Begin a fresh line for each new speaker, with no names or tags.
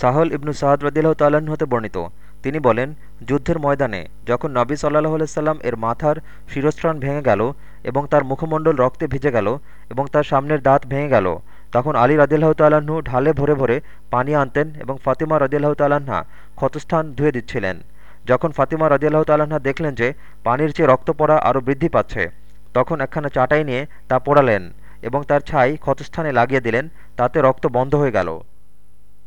সাহল ইবনু সাহাদ রদিল্লাহ তাল্লাহ্ন হতে বর্ণিত। তিনি বলেন, যুদ্ধের ময়দানে যখন নবী সাল্লাহ আলাইসাল্লাম এর মাথার শিরস্ত্রাণ ভেঙে গেল এবং তার মুখমণ্ডল রক্তে ভিজে গেল এবং তার সামনের দাঁত ভেঙে গেল, তখন আলী রদিল্লাহ তাল্লাহ্ন ঢালে ভরে ভরে পানি আনতেন এবং ফাতিমা রদিল্লাহ তাল্লাহা ক্ষতস্থান ধুয়ে দিচ্ছিলেন। যখন ফাতিমা রদিল্লাহ তাল্লাহা দেখলেন যে পানির চেয়ে রক্ত পড়া আরও বৃদ্ধি পাচ্ছে, তখন একখানা চাটাই নিয়ে তা পোড়ালেন এবং তার ছাই ক্ষতস্থানে লাগিয়ে দিলেন, তাতে রক্ত বন্ধ হয়ে গেল।